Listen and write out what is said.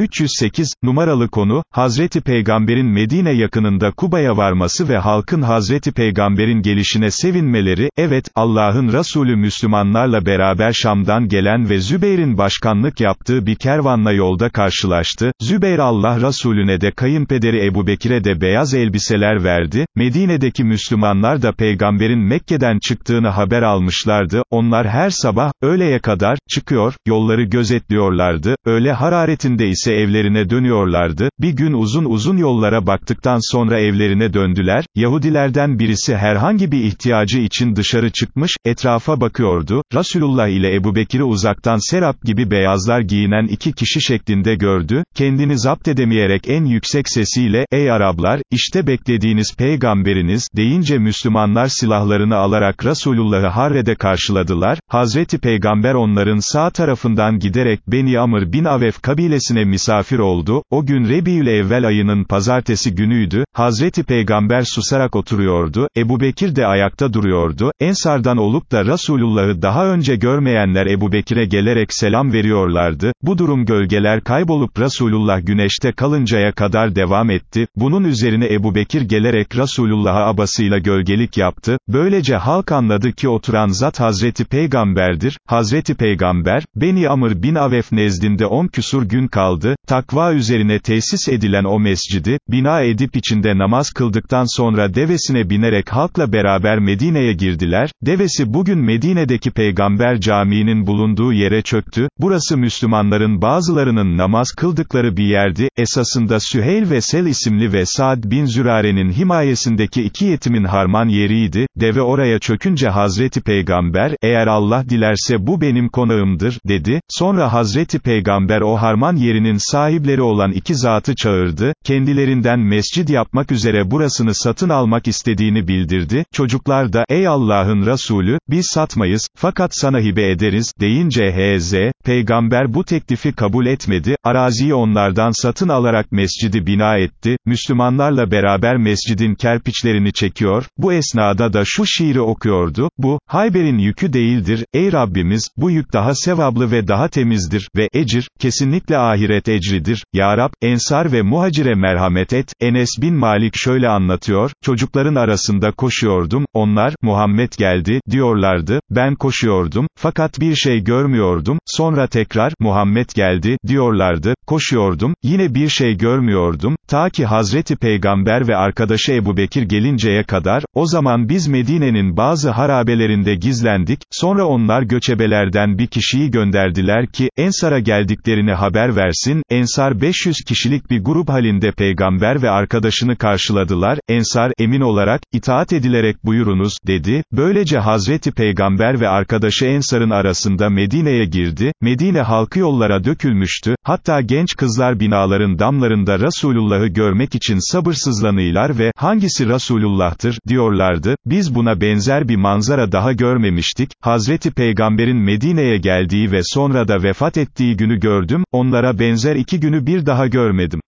308, numaralı konu, Hazreti Peygamber'in Medine yakınında Kuba'ya varması ve halkın Hazreti Peygamber'in gelişine sevinmeleri, evet, Allah'ın Resulü Müslümanlarla beraber Şam'dan gelen ve Zübeyir'in başkanlık yaptığı bir kervanla yolda karşılaştı, Zübeyir Allah Resulüne de kayınpederi Ebu Bekir'e de beyaz elbiseler verdi, Medine'deki Müslümanlar da Peygamber'in Mekke'den çıktığını haber almışlardı, onlar her sabah, öğleye kadar, çıkıyor, yolları gözetliyorlardı, öğle hararetinde ise ise evlerine dönüyorlardı, bir gün uzun uzun yollara baktıktan sonra evlerine döndüler, Yahudilerden birisi herhangi bir ihtiyacı için dışarı çıkmış, etrafa bakıyordu, Resulullah ile Ebu Bekir'i uzaktan serap gibi beyazlar giyinen iki kişi şeklinde gördü, kendini zapt edemeyerek en yüksek sesiyle, ey Araplar, işte beklediğiniz peygamberiniz, deyince Müslümanlar silahlarını alarak Resulullah'ı Harre'de karşıladılar, Hazreti Peygamber onların sağ tarafından giderek Beni Amr bin Avef kabilesine misafir oldu, o gün Rebiül evvel ayının pazartesi günüydü, Hazreti Peygamber susarak oturuyordu, Ebu Bekir de ayakta duruyordu, Ensardan olup da Resulullah'ı daha önce görmeyenler Ebu Bekir'e gelerek selam veriyorlardı, bu durum gölgeler kaybolup Resulullah güneşte kalıncaya kadar devam etti, bunun üzerine Ebu Bekir gelerek Resulullah'a abasıyla gölgelik yaptı, böylece halk anladı ki oturan zat Hazreti Peygamberdir, Hazreti Peygamber, Beni Amr bin Avef nezdinde on küsur gün kaldı, kaldı, takva üzerine tesis edilen o mescidi, bina edip içinde namaz kıldıktan sonra devesine binerek halkla beraber Medine'ye girdiler, devesi bugün Medine'deki Peygamber Camii'nin bulunduğu yere çöktü, burası Müslümanların bazılarının namaz kıldıkları bir yerdi, esasında Süheyl ve Sel isimli ve Saad bin Zürare'nin himayesindeki iki yetimin harman yeriydi, deve oraya çökünce Hazreti Peygamber, eğer Allah dilerse bu benim konağımdır, dedi, sonra Hazreti Peygamber o harman yerinin evinin sahipleri olan iki zatı çağırdı, kendilerinden mescid yapmak üzere burasını satın almak istediğini bildirdi, çocuklar da, ey Allah'ın Resulü, biz satmayız, fakat sana hibe ederiz, deyince H.Z., peygamber bu teklifi kabul etmedi, araziyi onlardan satın alarak mescidi bina etti, Müslümanlarla beraber mescidin kerpiçlerini çekiyor, bu esnada da şu şiiri okuyordu, bu, Hayber'in yükü değildir, ey Rabbimiz, bu yük daha sevablı ve daha temizdir, ve ecir, kesinlikle ahiret mağfiret ecridir, Ya Rab, Ensar ve Muhacire merhamet et, Enes bin Malik şöyle anlatıyor, çocukların arasında koşuyordum, onlar, Muhammed geldi, diyorlardı, ben koşuyordum, fakat bir şey görmüyordum, sonra tekrar, Muhammed geldi, diyorlardı, koşuyordum, yine bir şey görmüyordum, ta ki Hazreti Peygamber ve arkadaşı Ebu Bekir gelinceye kadar, o zaman biz Medine'nin bazı harabelerinde gizlendik, sonra onlar göçebelerden bir kişiyi gönderdiler ki, Ensar'a geldiklerini haber versin, gelsin, Ensar 500 kişilik bir grup halinde peygamber ve arkadaşını karşıladılar, Ensar, emin olarak, itaat edilerek buyurunuz, dedi, böylece Hazreti Peygamber ve arkadaşı Ensar'ın arasında Medine'ye girdi, Medine halkı yollara dökülmüştü, hatta genç kızlar binaların damlarında Resulullah'ı görmek için sabırsızlanıylar ve, hangisi Resulullah'tır, diyorlardı, biz buna benzer bir manzara daha görmemiştik, Hazreti Peygamber'in Medine'ye geldiği ve sonra da vefat ettiği günü gördüm, onlara benzer benzer iki günü bir daha görmedim.